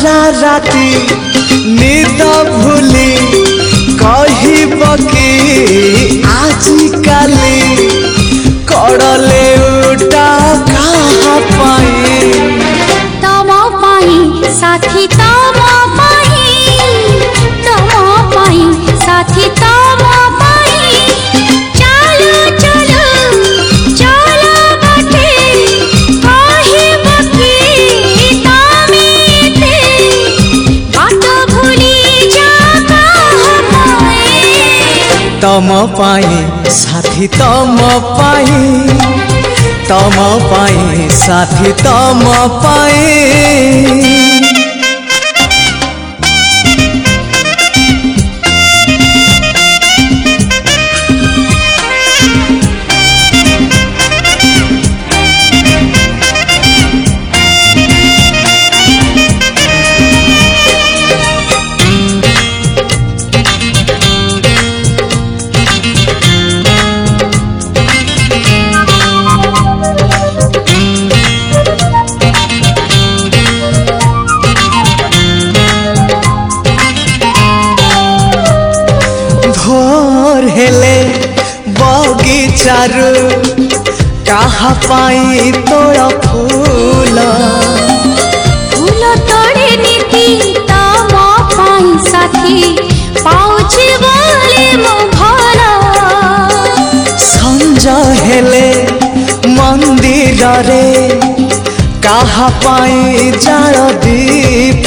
সারা রাতি নিদ ভুলি কহিব কি? আজিকালি ତମ ପାଇଁ ସାଥୀ ତମ ପାଇଁ ତମ ପାଇଁ ସାଥୀ ତମ ପାଇଁ ভোর হেলে বগিচারু কাহা পাই তোর ফুল? ফুল তোড়ে নিতি তম পাই সাথী পাউছি বলে মো ভালো সঞ্জ হেলে মন্দিরে কাহা পাই জাল দীপ?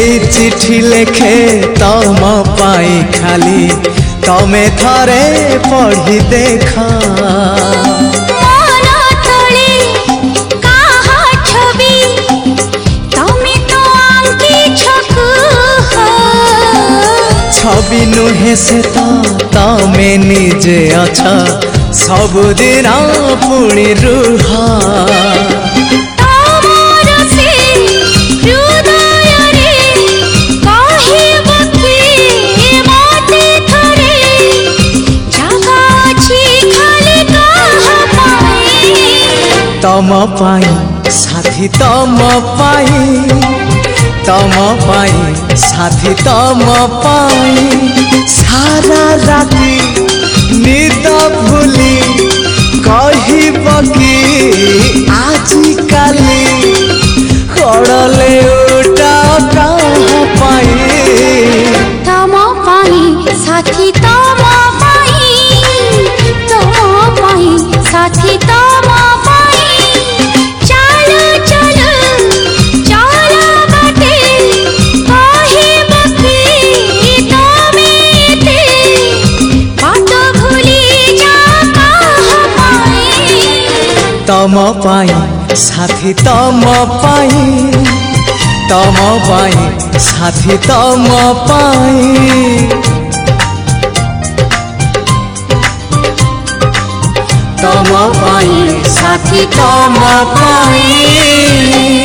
এই চিঠি লেখে তম পাই খালি তমে থরে পড়ি দেখা। ছবি নুহে সে তমে নিজে অছ সবুদিন পুণি রুহা। तम म पाएँ साथी त म पाएँ त म पाएँ साथी त म सारा राति निद भुली कहिब कि आजिकाली कड़ले उटा কাহ पाई। तम पाई साथी ତମ ପାଇଁ ସାଥୀ ତମ ପାଇଁ ତମ ପାଇଁ ସାଥୀ ତମ ପାଇଁ ତମ ପାଇଁ ସାଥୀ ତମ ପାଇଁ